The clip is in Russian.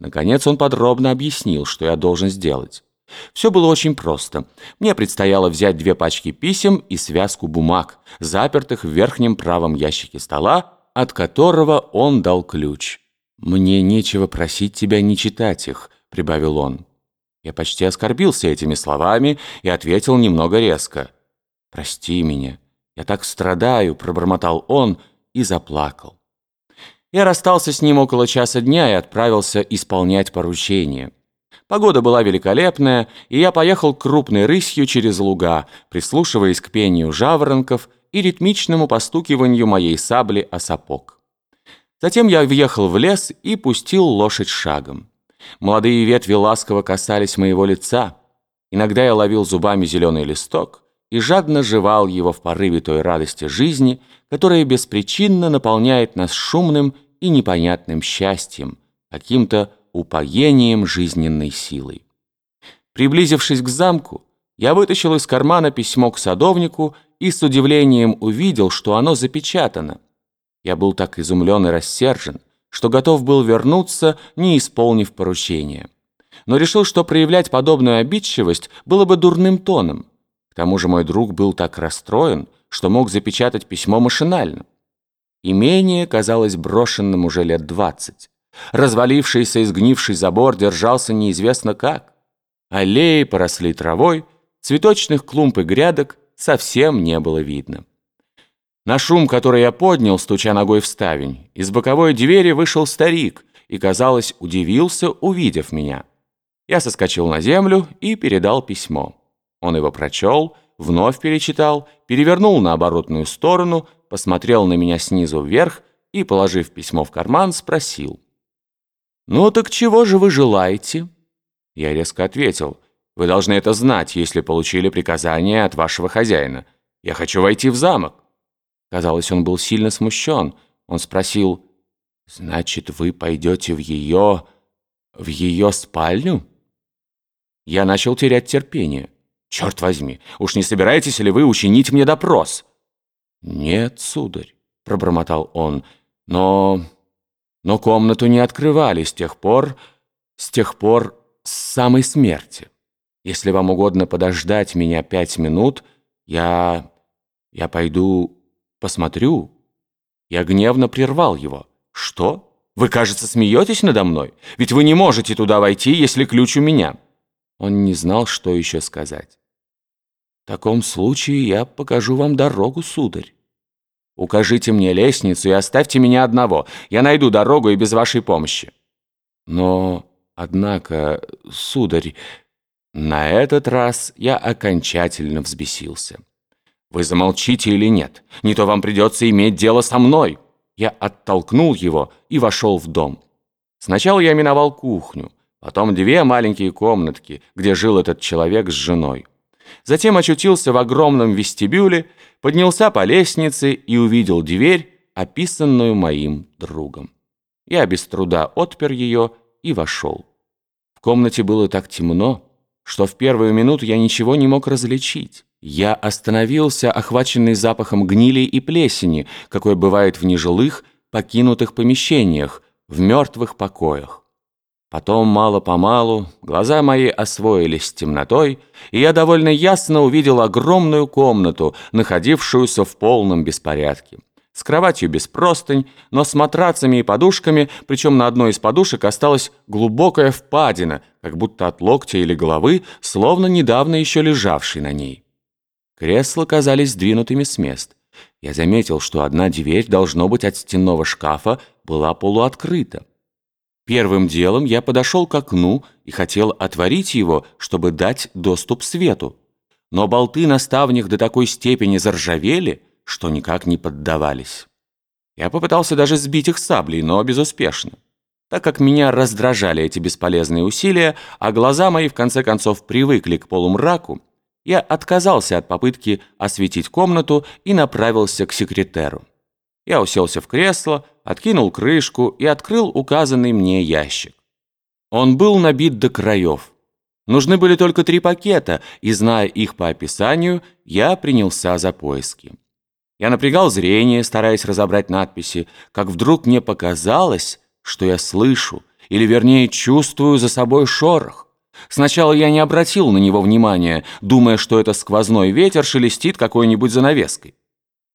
Наконец он подробно объяснил, что я должен сделать. Все было очень просто. Мне предстояло взять две пачки писем и связку бумаг, запертых в верхнем правом ящике стола, от которого он дал ключ. «Мне нечего просить тебя не читать их», — прибавил он. Я почти оскорбился этими словами и ответил немного резко. «Прости меня, я так страдаю», — пробормотал он и заплакал. Я расстался с ним около часа дня и отправился исполнять поручение. Погода была великолепная, и я поехал крупной рысью через луга, прислушиваясь к пению жаворонков и ритмичному постукиванию моей сабли о сапог. Затем я въехал в лес и пустил лошадь шагом. Молодые ветви ласково касались моего лица. Иногда я ловил зубами зеленый листок и жадно жевал его в порыве той радости жизни, которая беспричинно наполняет нас шумным и непонятным счастьем, каким-то упоением жизненной силой. Приблизившись к замку, я вытащил из кармана письмо к садовнику и с удивлением увидел, что оно запечатано. Я был так изумлен и рассержен, что готов был вернуться, не исполнив поручения. Но решил, что проявлять подобную обидчивость было бы дурным тоном. К тому же мой друг был так расстроен, что мог запечатать письмо машинально. Имение казалось брошенным уже лет двадцать. Развалившийся и сгнивший забор держался неизвестно как. Аллеи поросли травой, цветочных клумб и грядок совсем не было видно. На шум, который я поднял, стуча ногой в ставень, из боковой двери вышел старик и, казалось, удивился, увидев меня. Я соскочил на землю и передал письмо. Он его прочел, вновь перечитал, перевернул на оборотную сторону, посмотрел на меня снизу вверх и, положив письмо в карман, спросил. «Ну так чего же вы желаете?» Я резко ответил. «Вы должны это знать, если получили приказание от вашего хозяина. Я хочу войти в замок». Казалось, он был сильно смущен. Он спросил, «Значит, вы пойдете в ее... в ее спальню?» Я начал терять терпение. «Черт возьми, уж не собираетесь ли вы учинить мне допрос?» «Нет, сударь», — пробормотал он, — «но... но комнату не открывали с тех пор... с тех пор с самой смерти. Если вам угодно подождать меня пять минут, я... я пойду посмотрю». Я гневно прервал его. «Что? Вы, кажется, смеетесь надо мной? Ведь вы не можете туда войти, если ключ у меня». Он не знал, что еще сказать. «В таком случае я покажу вам дорогу, сударь. Укажите мне лестницу и оставьте меня одного. Я найду дорогу и без вашей помощи». «Но, однако, сударь, на этот раз я окончательно взбесился». «Вы замолчите или нет? Не то вам придется иметь дело со мной». Я оттолкнул его и вошел в дом. Сначала я миновал кухню, потом две маленькие комнатки, где жил этот человек с женой. Затем очутился в огромном вестибюле, поднялся по лестнице и увидел дверь, описанную моим другом. Я без труда отпер ее и вошел. В комнате было так темно, что в первую минуту я ничего не мог различить. Я остановился, охваченный запахом гнили и плесени, какой бывает в нежилых, покинутых помещениях, в мертвых покоях. Потом, мало-помалу, глаза мои освоились с темнотой, и я довольно ясно увидел огромную комнату, находившуюся в полном беспорядке. С кроватью без простынь, но с матрацами и подушками, причем на одной из подушек осталась глубокая впадина, как будто от локтя или головы, словно недавно еще лежавшей на ней. Кресла казались сдвинутыми с мест. Я заметил, что одна дверь, должно быть, от стенного шкафа была полуоткрыта. Первым делом я подошел к окну и хотел отворить его, чтобы дать доступ свету. Но болты на ставнях до такой степени заржавели, что никак не поддавались. Я попытался даже сбить их саблей, но безуспешно. Так как меня раздражали эти бесполезные усилия, а глаза мои в конце концов привыкли к полумраку, я отказался от попытки осветить комнату и направился к секретеру. Я уселся в кресло, откинул крышку и открыл указанный мне ящик. Он был набит до краев. Нужны были только три пакета, и, зная их по описанию, я принялся за поиски. Я напрягал зрение, стараясь разобрать надписи, как вдруг мне показалось, что я слышу, или вернее чувствую за собой шорох. Сначала я не обратил на него внимания, думая, что это сквозной ветер шелестит какой-нибудь занавеской.